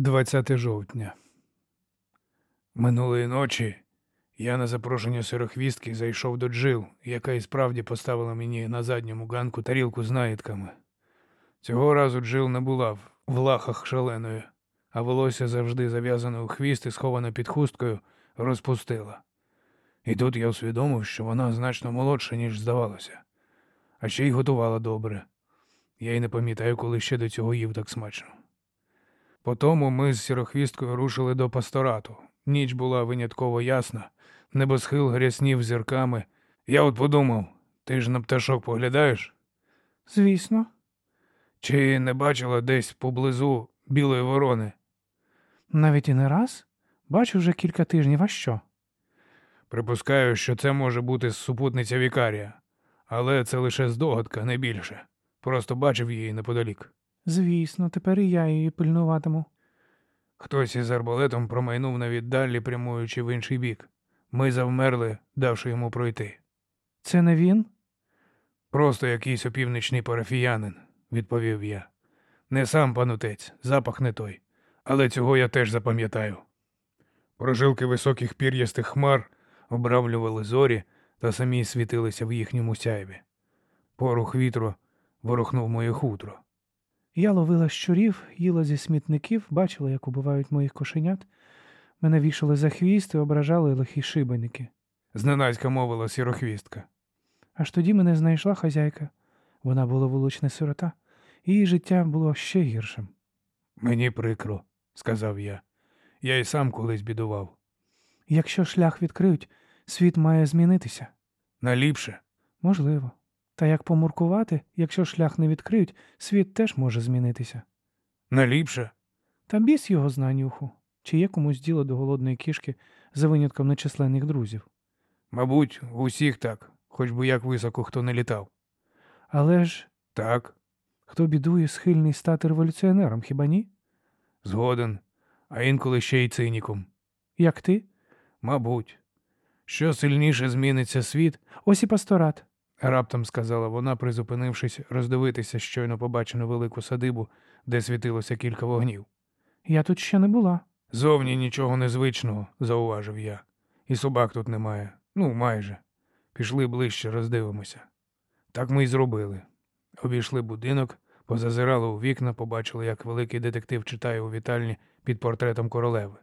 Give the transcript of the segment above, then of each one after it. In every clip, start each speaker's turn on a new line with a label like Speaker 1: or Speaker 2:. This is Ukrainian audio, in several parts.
Speaker 1: 20 жовтня. Минулої ночі я на запрошення сирохвістки зайшов до Джил, яка і справді поставила мені на задньому ганку тарілку з наїдками. Цього разу Джил не була в лахах шаленою, а волосся завжди зав'язане у хвіст і сховане під хусткою, розпустила. І тут я усвідомив, що вона значно молодша, ніж здавалося, а ще й готувала добре. Я й не пам'ятаю, коли ще до цього їв так смачно. Потому ми з сірохвісткою рушили до пасторату. Ніч була винятково ясна, небосхил гряснів зірками. Я от подумав, ти ж на пташок поглядаєш?
Speaker 2: Звісно,
Speaker 1: Чи не бачила десь поблизу білої ворони?
Speaker 2: навіть і не раз. Бачу вже кілька тижнів, а що?
Speaker 1: Припускаю, що це може бути супутниця Вікарія, але це лише здогадка, не більше. Просто бачив її неподалік.
Speaker 2: Звісно, тепер і я її пильнуватиму.
Speaker 1: Хтось із арбалетом промайнув навіть далі, прямуючи в інший бік. Ми завмерли, давши йому пройти.
Speaker 2: Це не він?
Speaker 1: Просто якийсь опівнічний парафіянин, відповів я. Не сам панутець, запах не той. Але цього я теж запам'ятаю. Прожилки високих пір'ястих хмар обрамлювали зорі та самі світилися в їхньому сяйві. Порух вітру ворухнув моє хутро.
Speaker 2: Я ловила щурів, їла зі смітників, бачила, як убивають моїх кошенят. Мене вішали за хвіст і ображали лихі шибеники.
Speaker 1: Зненацька мовила сірохвістка.
Speaker 2: Аж тоді мене знайшла хазяйка. Вона була вулична сирота, її життя було ще гіршим.
Speaker 1: Мені прикро, сказав я. Я й сам колись бідував.
Speaker 2: Якщо шлях відкриють, світ має змінитися.
Speaker 1: Наліпше.
Speaker 2: Можливо. Та як помуркувати, якщо шлях не відкриють, світ теж може змінитися.
Speaker 1: Наліпше.
Speaker 2: Та біс його зна нюху. Чи є комусь діло до голодної кішки за винятком нечисленних друзів?
Speaker 1: Мабуть, у всіх так, хоч би як високо хто не літав.
Speaker 2: Але ж
Speaker 1: Так,
Speaker 2: хто бідує, схильний стати революціонером, хіба ні?
Speaker 1: згоден, а інколи ще й циніком.
Speaker 2: Як ти?
Speaker 1: Мабуть. Що сильніше зміниться світ,
Speaker 2: Ось і пасторат.
Speaker 1: Раптом сказала вона, призупинившись роздивитися щойно побачену велику садибу, де світилося кілька вогнів.
Speaker 2: Я тут ще не була.
Speaker 1: Зовні нічого незвичного, зауважив я. І собак тут немає. Ну, майже. Пішли ближче, роздивимося. Так ми й зробили. Обійшли будинок, позазирали у вікна, побачили, як великий детектив читає у вітальні під портретом королеви.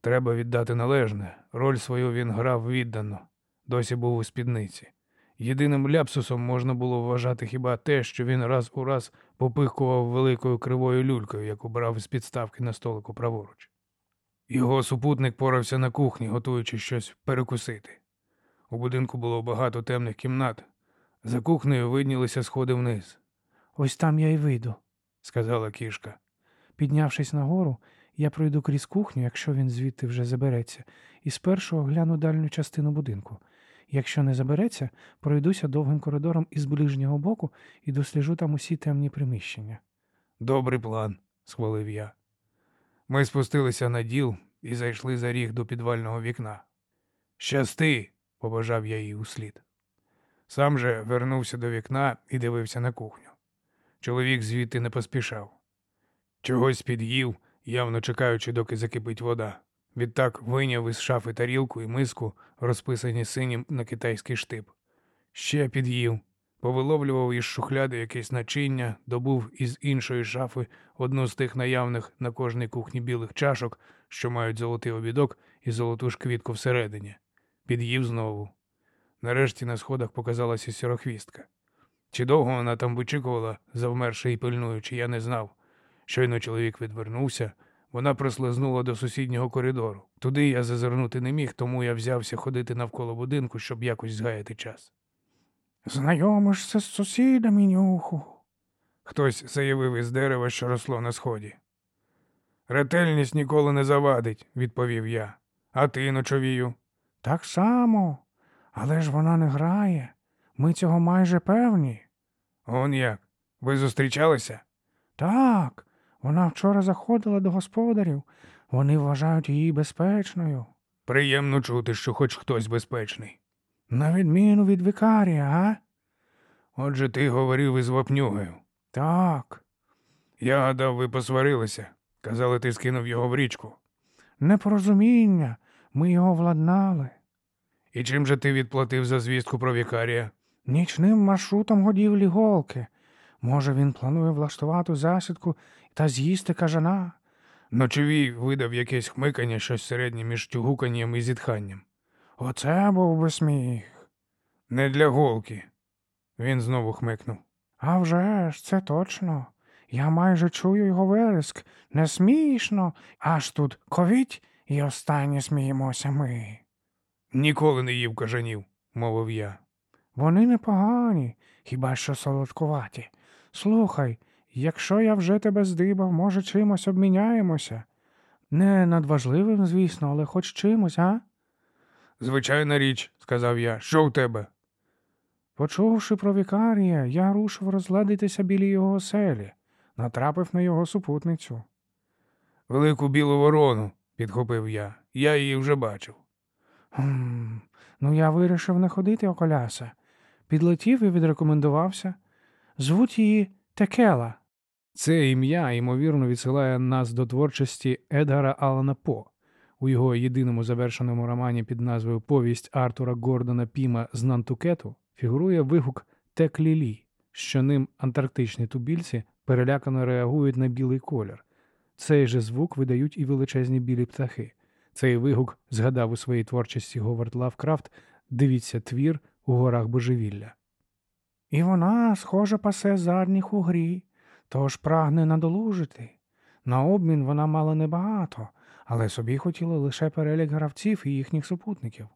Speaker 1: Треба віддати належне. Роль свою він грав віддано, досі був у спідниці. Єдиним ляпсусом можна було вважати хіба те, що він раз у раз попихкував великою кривою люлькою, яку брав з підставки на столику праворуч. Його супутник порався на кухні, готуючи щось перекусити. У будинку було багато темних кімнат. За кухнею виднілися сходи вниз,
Speaker 2: Ось там я й вийду.
Speaker 1: сказала кішка.
Speaker 2: Піднявшись нагору, я пройду крізь кухню, якщо він звідти вже забереться, і спершу огляну дальню частину будинку. Якщо не забереться, пройдуся довгим коридором із ближнього боку і досліджу там усі темні приміщення.
Speaker 1: Добрий план, схвалив я. Ми спустилися на діл і зайшли за ріг до підвального вікна. Щасти, побажав я їй услід. Сам же вернувся до вікна і дивився на кухню. Чоловік звідти не поспішав. Чогось під'їв, явно чекаючи, доки закипить вода. Відтак вийняв із шафи тарілку і миску, розписані синім на китайський штип. Ще під'їв, повиловлював із шухляди якесь начиння, добув із іншої шафи одну з тих наявних на кожній кухні білих чашок, що мають золотий обідок і золоту ж квітку всередині. Під'їв знову. Нарешті на сходах показалася сірохвістка. Чи довго вона там вичікувала, завмерши і пильнуючи, я не знав. Щойно чоловік відвернувся, вона прослизнула до сусіднього коридору. Туди я зазирнути не міг, тому я взявся ходити навколо будинку, щоб якось згаяти час.
Speaker 2: Знайомишся з сусідами, нюху.
Speaker 1: Хтось заявив із дерева, що росло на сході. Ретельність ніколи не завадить, відповів я. А ти, ночовію?
Speaker 2: Так само. Але ж вона не грає. Ми цього майже певні.
Speaker 1: Он як? Ви зустрічалися?
Speaker 2: Так, вона вчора заходила до господарів. Вони вважають її безпечною.
Speaker 1: Приємно чути, що хоч хтось безпечний.
Speaker 2: На відміну від викарія, а?
Speaker 1: Отже, ти говорив із вапнюгою.
Speaker 2: Так.
Speaker 1: Я гадав, ви посварилися. Казали, ти скинув його в річку.
Speaker 2: Непорозуміння. Ми його владнали.
Speaker 1: І чим же ти відплатив за звістку про вікарія?
Speaker 2: Нічним маршрутом годівлі голки. Може, він планує влаштувати засідку та з'їсти кажана.
Speaker 1: Ночовій видав якесь хмикання, щось середнє між тюгуканням і зітханням.
Speaker 2: Оце був би сміх.
Speaker 1: Не для голки. Він знову хмикнув.
Speaker 2: А вже ж, це точно. Я майже чую його вереск. Не смішно, аж тут ковіть, і останнє сміємося ми.
Speaker 1: Ніколи не їв кажанів, мовив я.
Speaker 2: Вони непогані, хіба що солодкуваті. Слухай, якщо я вже тебе здибав, може, чимось обміняємося? Не надважливим, звісно, але хоч чимось, а?
Speaker 1: Звичайна річ, сказав я. Що у тебе?
Speaker 2: Почувши про вікарія, я рушив розгладитися біля його оселі, натрапив на його супутницю.
Speaker 1: Велику білу ворону, підхопив я. Я її вже бачив.
Speaker 2: Хм, ну я вирішив не ходити околяса. Підлетів і відрекомендувався. Звуть її Текела.
Speaker 3: Це ім'я, ймовірно, відсилає нас до творчості Едгара Алана По. У його єдиному завершеному романі під назвою Повість Артура Гордона Піма з Нантукету фігурує вигук Теклілі, що ним антарктичні тубільці перелякано реагують на білий колір. Цей же звук видають і величезні білі птахи. Цей вигук згадав у своїй творчості Говард Лавкрафт Дивіться твір у горах божевілля.
Speaker 2: І вона, схоже, пасе задніх у грі, тож прагне надолужити. На обмін вона мала небагато, але собі хотіла лише перелік гравців і їхніх супутників.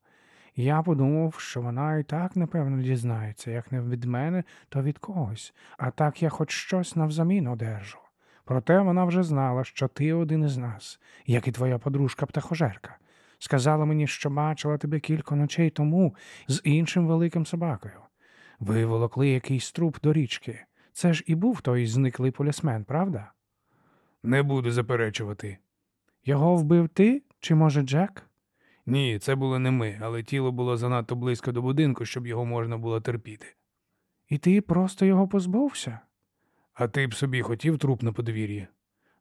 Speaker 2: Я подумав, що вона і так напевно дізнається, як не від мене, то від когось, а так я хоч щось навзамін одержу. Проте вона вже знала, що ти один із нас, як і твоя подружка птахожерка. Сказала мені, що бачила тебе кілька ночей тому з іншим великим собакою. Ви волокли якийсь труп до річки. Це ж і був той зниклий полісмен, правда?
Speaker 1: Не буду заперечувати.
Speaker 2: Його вбив ти чи, може, Джек?
Speaker 1: Ні, це було не ми, але тіло було занадто близько до будинку, щоб його можна було терпіти.
Speaker 2: І ти просто його позбувся?
Speaker 1: А ти б собі хотів труп на подвір'ї?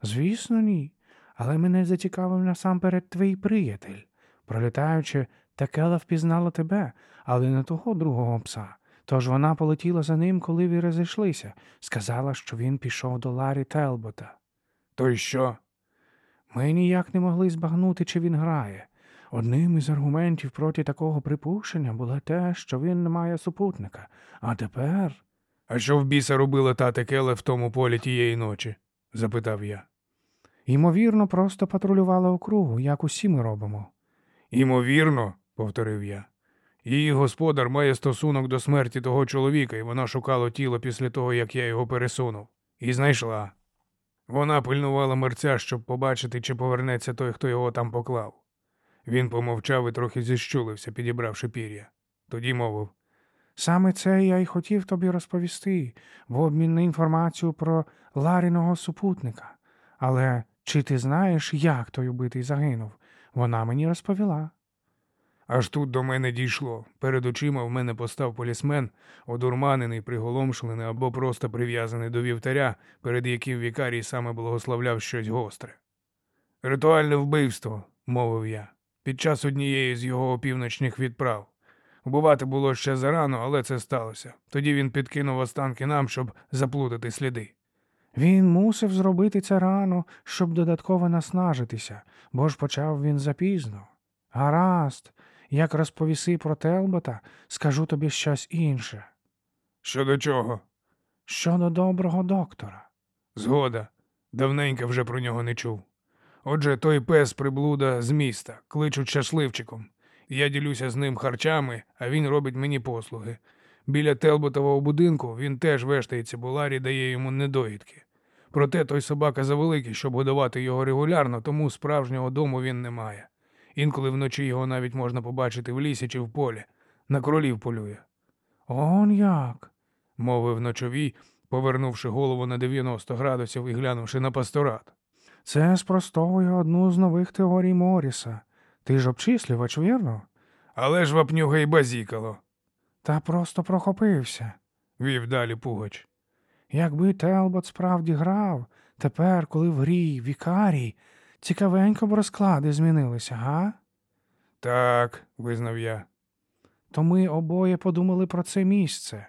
Speaker 2: Звісно, ні. Але мене зацікавив насамперед твій приятель. Пролітаючи, Такела впізнала тебе, але не того другого пса. Тож вона полетіла за ним, коли ви розійшлися, сказала, що він пішов до Ларі Телбота.
Speaker 1: То й що?
Speaker 2: Ми ніяк не могли збагнути, чи він грає. Одним із аргументів проти такого припущення було те, що він не має супутника. А тепер.
Speaker 1: А що в біса робила та Текеле в тому полі тієї ночі? запитав я.
Speaker 2: Ймовірно, просто патрулювала округу, як усі ми робимо.
Speaker 1: Імовірно, повторив я. Її господар має стосунок до смерті того чоловіка, і вона шукала тіло після того, як я його пересунув, і знайшла. Вона пильнувала мерця, щоб побачити, чи повернеться той, хто його там поклав. Він помовчав і трохи зіщулився, підібравши пір'я. Тоді мовив
Speaker 2: Саме це я й хотів тобі розповісти в обмін на інформацію про Ларіного супутника. Але чи ти знаєш, як той убитий загинув? Вона мені розповіла.
Speaker 1: Аж тут до мене дійшло. Перед очима в мене постав полісмен, одурманений, приголомшлений або просто прив'язаний до вівтаря, перед яким вікарій саме благословляв щось гостре. Ритуальне вбивство, мовив я, під час однієї з його опівночних відправ. Вбивати було ще зарано, але це сталося. Тоді він підкинув останки нам, щоб заплутати сліди.
Speaker 2: Він мусив зробити це рано, щоб додатково наснажитися, бо ж почав він запізно. Гаразд, як розповіси про Телбота, скажу тобі щось інше.
Speaker 1: Щодо чого?
Speaker 2: Щодо доброго доктора.
Speaker 1: Згода. Давненько вже про нього не чув. Отже, той пес приблуда з міста, кличуть щасливчиком. Я ділюся з ним харчами, а він робить мені послуги. Біля Телботового будинку він теж вештається, бо Ларі дає йому недоїдки. Проте той собака завеликий, щоб годувати його регулярно, тому справжнього дому він не має. Інколи вночі його навіть можна побачити в лісі чи в полі. На кролів полює,
Speaker 2: Он як?
Speaker 1: мовив ночовій, повернувши голову на 90 градусів і глянувши на пасторат.
Speaker 2: Це спростовує одну з нових теорій Моріса. Ти ж обчислювач, вірно?
Speaker 1: Але ж вапнюга й базікало,
Speaker 2: Та просто прохопився.
Speaker 1: вів далі Пугач.
Speaker 2: Якби Телбот справді грав, Тепер, коли в грі вікарій, цікавенько б розклади змінилися, га?
Speaker 1: Так, визнав я.
Speaker 2: То ми обоє подумали про це місце.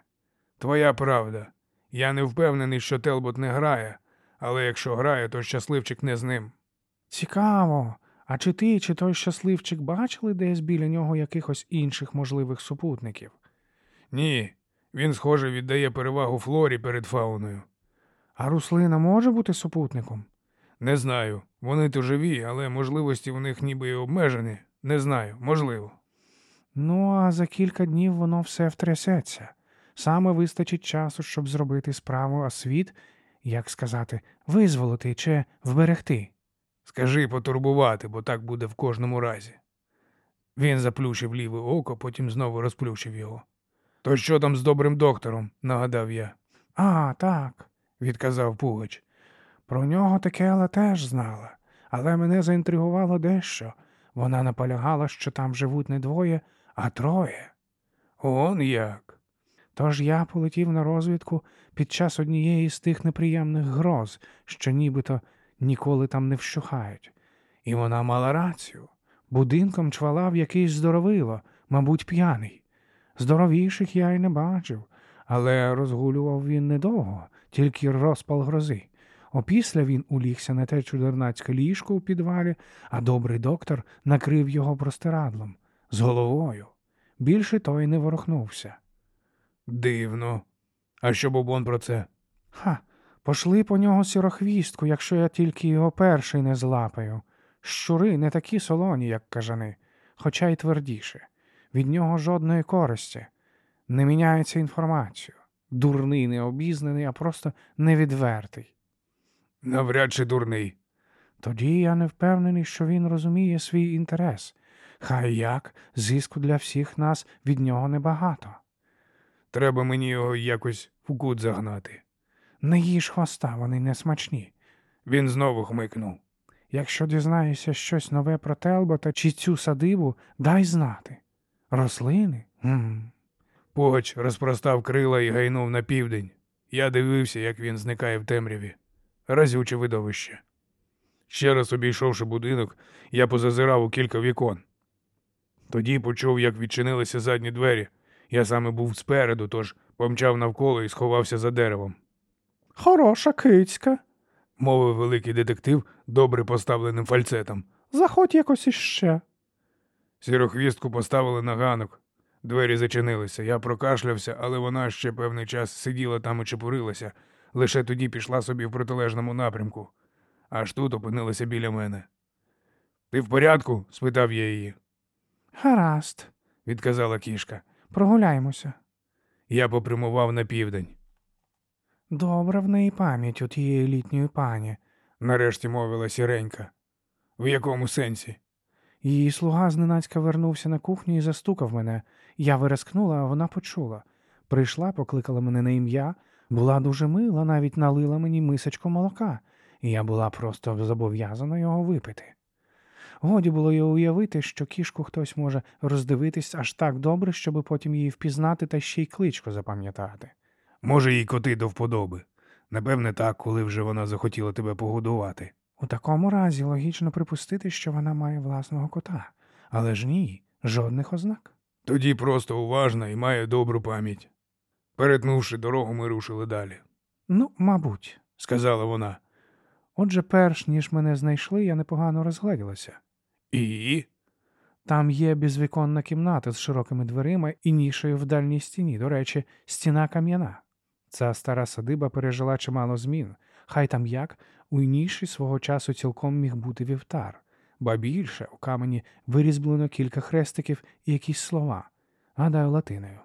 Speaker 1: Твоя правда. Я не впевнений, що Телбот не грає, але якщо грає, то щасливчик не з ним.
Speaker 2: Цікаво. А чи ти, чи той щасливчик бачили десь біля нього якихось інших можливих супутників?
Speaker 1: Ні, він, схоже, віддає перевагу флорі перед фауною.
Speaker 2: А руслина може бути супутником?
Speaker 1: Не знаю. Вони то живі, але можливості у них ніби й обмежені. Не знаю, можливо.
Speaker 2: Ну, а за кілька днів воно все втрясеться. Саме вистачить часу, щоб зробити справу, а світ, як сказати, визволити чи вберегти.
Speaker 1: Скажи потурбувати, бо так буде в кожному разі. Він заплющив ліве око, потім знову розплющив його. То що там з добрим доктором? нагадав я,
Speaker 2: А, так,
Speaker 1: відказав Пугач.
Speaker 2: про нього Текела теж знала, але мене заінтригувало дещо. Вона наполягала, що там живуть не двоє, а троє.
Speaker 1: Он як.
Speaker 2: Тож я полетів на розвідку під час однієї з тих неприємних гроз, що нібито ніколи там не вщухають. І вона мала рацію. Будинком чвалав якийсь здоровило, мабуть, п'яний. Здоровіших я й не бачив, але розгулював він недовго, тільки розпал грози. Опісля він улігся на те чудернацьке ліжко у підвалі, а добрий доктор накрив його простирадлом з головою. Більше той не ворухнувся.
Speaker 1: Дивно. А що Бобон про це?
Speaker 2: Ха, пошли по нього сірохвістку, якщо я тільки його перший не злапаю. Щури не такі солоні, як кажани, хоча й твердіше. Від нього жодної користі. Не міняється інформацію. Дурний необізнаний, а просто невідвертий.
Speaker 1: Навряд чи дурний.
Speaker 2: Тоді я не впевнений, що він розуміє свій інтерес. Хай як, зиску для всіх нас від нього небагато.
Speaker 1: Треба мені його якось в кут загнати.
Speaker 2: Не їж хвоста, вони не смачні.
Speaker 1: Він знову хмикнув.
Speaker 2: Якщо дізнаєшся щось нове про Телбота чи цю садибу, дай знати. Рослини? М.
Speaker 1: Погач розпростав крила і гайнув на південь. Я дивився, як він зникає в темряві. Разюче видовище. Ще раз обійшовши будинок, я позазирав у кілька вікон. Тоді почув, як відчинилися задні двері. Я саме був спереду, тож помчав навколо і сховався за деревом.
Speaker 2: Хороша кицька.
Speaker 1: Мовив великий детектив добре поставленим фальцетом.
Speaker 2: Заходь якось іще.
Speaker 1: Сірохвістку поставили на ганок. Двері зачинилися. Я прокашлявся, але вона ще певний час сиділа там і чепурилася, лише тоді пішла собі в протилежному напрямку. Аж тут опинилася біля мене. Ти в порядку? спитав я її,
Speaker 2: Гаразд,
Speaker 1: відказала кішка.
Speaker 2: прогуляємося.
Speaker 1: Я попрямував на південь.
Speaker 2: Добра в неї пам'ять у тієї літньої пані.
Speaker 1: Нарешті мовила сіренька. В якому сенсі?
Speaker 2: Її слуга зненацька вернувся на кухню і застукав мене. Я вирискнула, а вона почула. Прийшла, покликала мене на ім'я, була дуже мила, навіть налила мені мисочку молока, і я була просто зобов'язана його випити. Годі було й уявити, що кішку хтось може роздивитись аж так добре, щоби потім її впізнати та ще й кличку запам'ятати.
Speaker 1: Може, їй коти до вподоби. Напевне, так, коли вже вона захотіла тебе погодувати.
Speaker 2: У такому разі логічно припустити, що вона має власного кота. Але ж ні, жодних ознак.
Speaker 1: Тоді просто уважна і має добру пам'ять. Перетнувши дорогу, ми рушили далі,
Speaker 2: Ну, мабуть.
Speaker 1: сказала вона.
Speaker 2: Отже, перш ніж мене знайшли, я непогано розгледілася.
Speaker 1: І?
Speaker 2: Там є безвіконна кімната з широкими дверима і нішею в дальній стіні. До речі, стіна кам'яна. Ця стара садиба пережила чимало змін. Хай там як, у ніші свого часу цілком міг бути вівтар. Ба більше у камені вирізблено кілька хрестиків і якісь слова. Гадаю, латиною.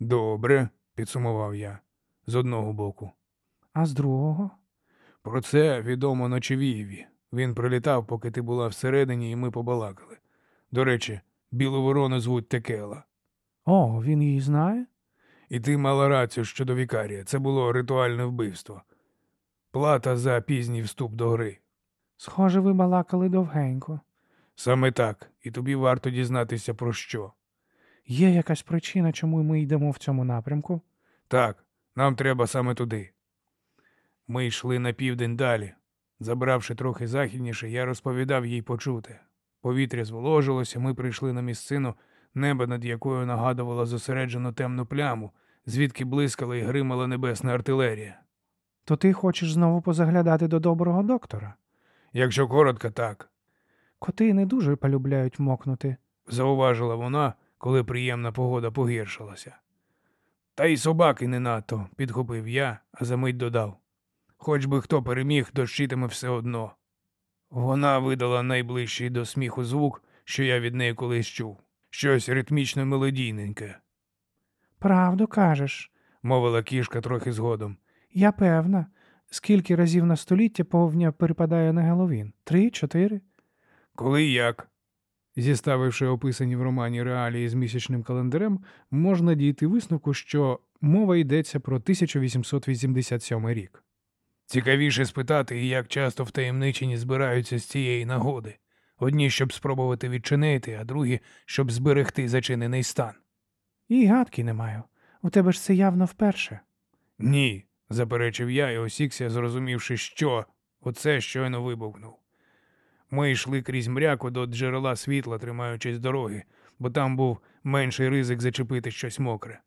Speaker 1: Добре, підсумував я з одного боку.
Speaker 2: А з другого?
Speaker 1: Про це відомо ночевієві. Він прилітав, поки ти була всередині, і ми побалакали. До речі, білу ворону звуть Текела.
Speaker 2: О, він її знає?
Speaker 1: І ти мала рацію щодо вікарія. Це було ритуальне вбивство. Плата за пізній вступ до гри.
Speaker 2: Схоже, ви балакали довгенько.
Speaker 1: Саме так, і тобі варто дізнатися про що.
Speaker 2: Є якась причина, чому ми йдемо в цьому напрямку?
Speaker 1: Так, нам треба саме туди. Ми йшли на південь далі. Забравши трохи західніше, я розповідав їй почути. Повітря зволожилося, ми прийшли на місцину, небо над якою нагадувало зосереджену темну пляму, звідки блискала і гримала небесна артилерія.
Speaker 2: То ти хочеш знову позаглядати до доброго доктора?
Speaker 1: Якщо коротко, так,
Speaker 2: Коти не дуже полюбляють мокнути.
Speaker 1: зауважила вона, коли приємна погода погіршилася. Та й собаки не надто, підхопив я, а за мить додав. Хоч би хто переміг, дощитиме все одно. Вона видала найближчий до сміху звук, що я від неї колись чув. Щось ритмічно мелодійненьке,
Speaker 2: Правду кажеш.
Speaker 1: мовила кішка трохи згодом.
Speaker 2: Я певна. Скільки разів на століття повня перепадає на Геловін? Три, чотири?
Speaker 1: Коли як?
Speaker 3: Зіставивши описані в романі реалії з місячним календарем, можна дійти висновку, що мова йдеться про 1887 рік.
Speaker 1: Цікавіше спитати, як часто втаємничені збираються з цієї нагоди. Одні, щоб спробувати відчинити, а другі, щоб зберегти зачинений стан.
Speaker 2: І гадки не маю. У тебе ж це явно вперше.
Speaker 1: Ні, заперечив я і осікся, зрозумівши, що оце щойно вибухнув. Ми йшли крізь мряку до джерела світла, тримаючись дороги, бо там був менший ризик зачепити щось мокре.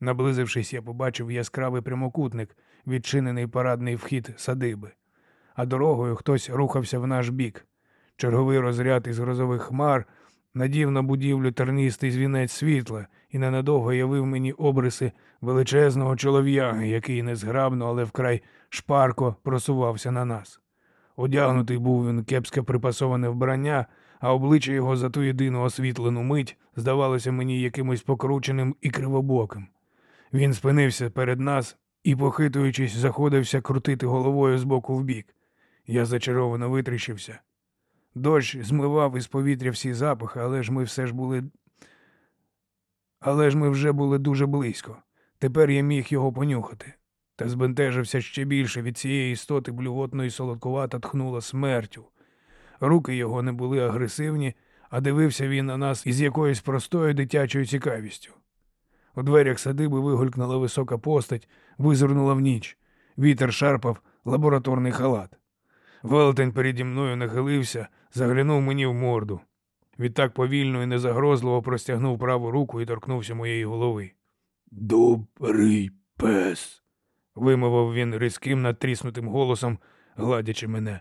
Speaker 1: Наблизившись, я побачив яскравий прямокутник, відчинений парадний вхід садиби, а дорогою хтось рухався в наш бік. Черговий розряд із грозових хмар надів на будівлю тернистий звінець світла і ненадовго явив мені обриси величезного чолов'яги, який незграбно, але вкрай шпарко просувався на нас. Одягнутий був він кепське припасоване вбрання, а обличчя його за ту єдину освітлену мить здавалося мені якимось покрученим і кривобоким. Він спинився перед нас і, похитуючись, заходився крутити головою з боку в бік. Я зачаровано витріщився. Дощ змивав із повітря всі запахи, але ж ми все ж були. Але ж ми вже були дуже близько. Тепер я міг його понюхати. Та збентежився ще більше від цієї істоти блювотно і солодкувата тхнула смертю. Руки його не були агресивні, а дивився він на нас із якоюсь простою дитячою цікавістю. У дверях садиби вигулькнула висока постать, визирнула в ніч. Вітер шарпав лабораторний халат. Велетень переді мною нахилився, заглянув мені в морду. Відтак повільно і незагрозливо простягнув праву руку і торкнувся моєї голови. Добрий пес, вимовив він різким надтріснутим голосом, гладячи мене.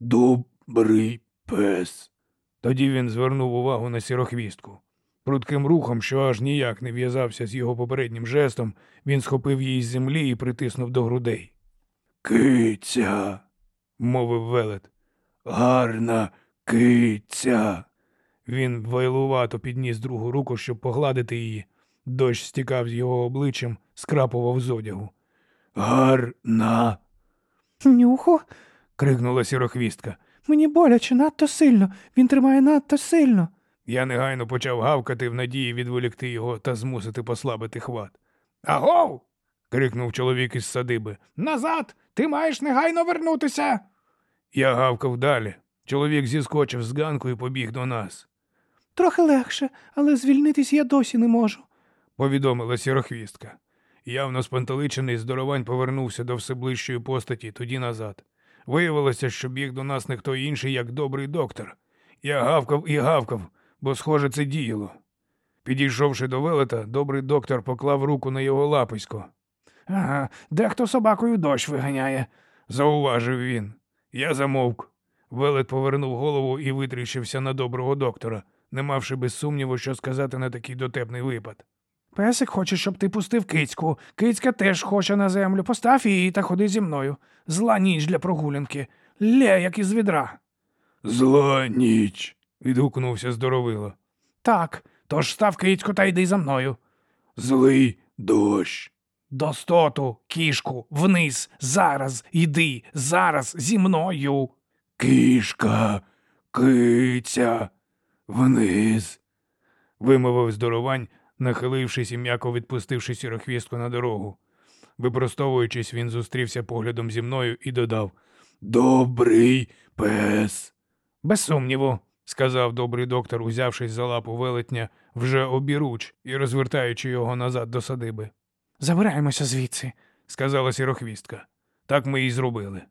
Speaker 1: Добрий пес. Тоді він звернув увагу на сірохвістку. Прудким рухом, що аж ніяк не в'язався з його попереднім жестом, він схопив її з землі і притиснув до грудей. Киця, мовив велет. Гарна киця. Він вайлувато підніс другу руку, щоб погладити її. Дощ стікав з його обличчям, скрапував з одягу. Гарна.
Speaker 2: Нюхо?
Speaker 1: крикнула сірохвістка.
Speaker 2: Мені боляче надто сильно. Він тримає надто сильно.
Speaker 1: Я негайно почав гавкати в надії відволікти його та змусити послабити хват. Агов. крикнув чоловік із садиби. Назад! Ти маєш негайно вернутися. Я гавкав далі. Чоловік зіскочив з ганку і побіг до нас,
Speaker 2: Трохи легше, але звільнитись я досі не можу.
Speaker 1: повідомила сірохвістка. Явно спантеличений здоровань повернувся до всеближчої постаті, тоді назад. Виявилося, що біг до нас не хто інший, як добрий доктор. Я гавкав і гавкав, бо, схоже, це діяло. Підійшовши до велета, добрий доктор поклав руку на його лаписько. Ага, дехто собакою дощ виганяє, зауважив він. Я замовк. Велет повернув голову і витріщився на доброго доктора, не мавши без сумніву, що сказати на такий дотепний випад.
Speaker 2: Песик хоче, щоб ти пустив кицьку. Кицька теж хоче на землю. Постав її та ходи зі мною. Зла ніч для прогулянки. Лє, як із відра.
Speaker 1: Зла ніч. відгукнувся здоровило.
Speaker 2: Так, тож став кицьку та йди за мною.
Speaker 1: Злий дощ.
Speaker 2: Достоту, кішку, вниз, зараз, йди, зараз зі мною.
Speaker 1: Кішка, киця, вниз. вимовив здоровань, нахилившись і м'яко відпустивши сірохвістку на дорогу. Випростовуючись, він зустрівся поглядом зі мною і додав Добрий пес. Без сумніву, сказав добрий доктор, узявшись за лапу велетня вже обіруч і розвертаючи його назад до садиби.
Speaker 2: Забираємося звідси.
Speaker 1: сказала сірохвістка. Так ми і зробили.